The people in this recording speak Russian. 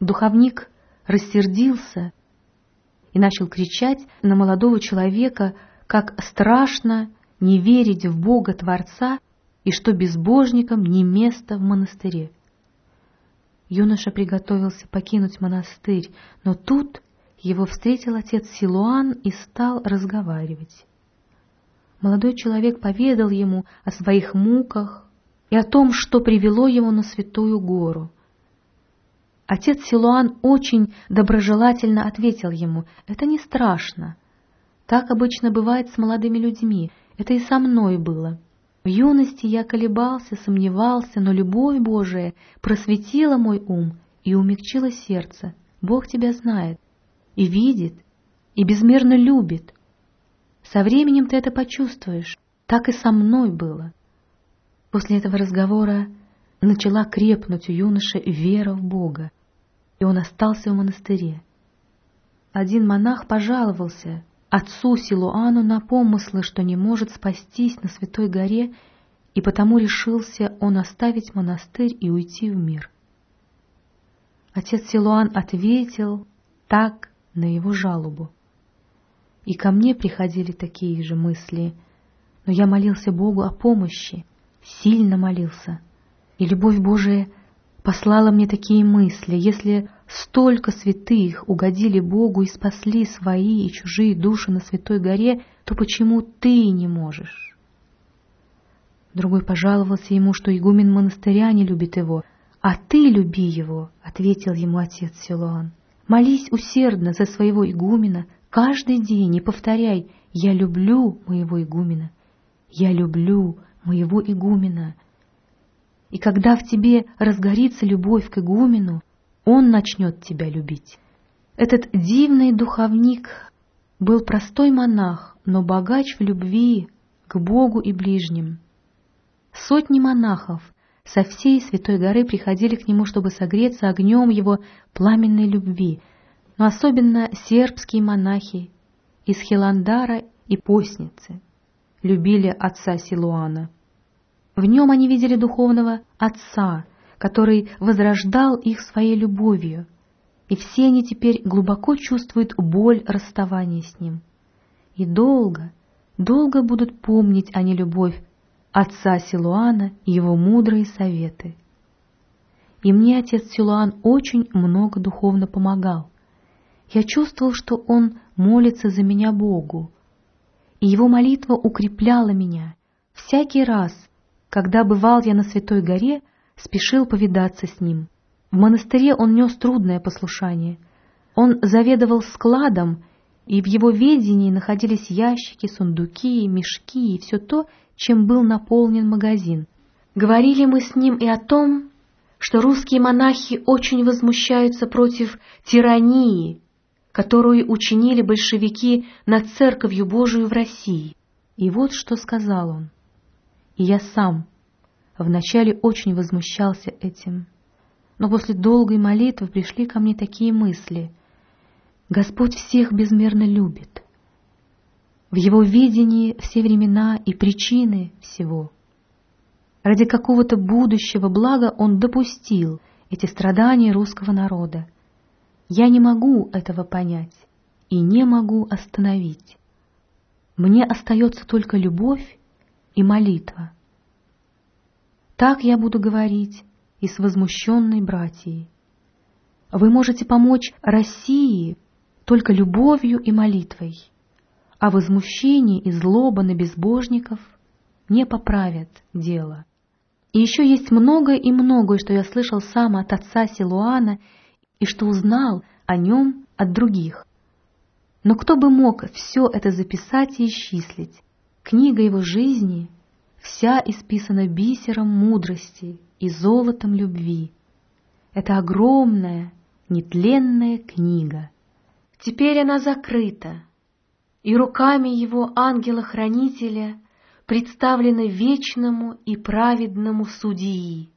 Духовник рассердился и начал кричать на молодого человека, как страшно не верить в Бога Творца и что безбожникам не место в монастыре. Юноша приготовился покинуть монастырь, но тут его встретил отец Силуан и стал разговаривать. Молодой человек поведал ему о своих муках и о том, что привело его на Святую Гору. Отец Силуан очень доброжелательно ответил ему, «Это не страшно. Так обычно бывает с молодыми людьми. Это и со мной было. В юности я колебался, сомневался, но любовь Божия просветила мой ум и умягчила сердце. Бог тебя знает и видит, и безмерно любит. Со временем ты это почувствуешь. Так и со мной было. После этого разговора начала крепнуть у юноши вера в Бога, и он остался в монастыре. Один монах пожаловался отцу Силуану на помыслы, что не может спастись на Святой горе, и потому решился он оставить монастырь и уйти в мир. Отец Силуан ответил так на его жалобу. И ко мне приходили такие же мысли, но я молился Богу о помощи, сильно молился, и любовь Божия послала мне такие мысли, если столько святых угодили Богу и спасли свои и чужие души на Святой горе, то почему ты не можешь? Другой пожаловался ему, что игумен монастыря не любит его. «А ты люби его», — ответил ему отец Силуан. «Молись усердно за своего игумена каждый день и повторяй «Я люблю моего игумена, я люблю моего игумена». И когда в тебе разгорится любовь к игумену, он начнет тебя любить. Этот дивный духовник был простой монах, но богач в любви к Богу и ближним. Сотни монахов со всей Святой горы приходили к нему, чтобы согреться огнем его пламенной любви, но особенно сербские монахи из Хиландара и Постницы любили отца Силуана. В нем они видели духовного отца, который возрождал их своей любовью, и все они теперь глубоко чувствуют боль расставания с ним. И долго, долго будут помнить они любовь отца Силуана и его мудрые советы. И мне отец Силуан очень много духовно помогал. Я чувствовал, что он молится за меня Богу, и его молитва укрепляла меня. Всякий раз, когда бывал я на Святой горе, спешил повидаться с ним. В монастыре он нес трудное послушание. Он заведовал складом, и в его ведении находились ящики, сундуки, мешки и все то, чем был наполнен магазин. Говорили мы с ним и о том, что русские монахи очень возмущаются против тирании, которую учинили большевики над Церковью Божию в России. И вот что сказал он. И я сам вначале очень возмущался этим. Но после долгой молитвы пришли ко мне такие мысли. Господь всех безмерно любит. В Его видении все времена и причины всего. Ради какого-то будущего блага Он допустил эти страдания русского народа. Я не могу этого понять и не могу остановить. Мне остается только любовь и молитва. Так я буду говорить и с возмущенной братьей. Вы можете помочь России только любовью и молитвой, а возмущение и злоба на безбожников не поправят дело. И еще есть многое и многое, что я слышал сам от отца Силуана и что узнал о нем от других. Но кто бы мог все это записать и исчислить? Книга его жизни вся исписана бисером мудрости и золотом любви. Это огромная, нетленная книга. Теперь она закрыта, и руками его ангела-хранителя представлена вечному и праведному судьи.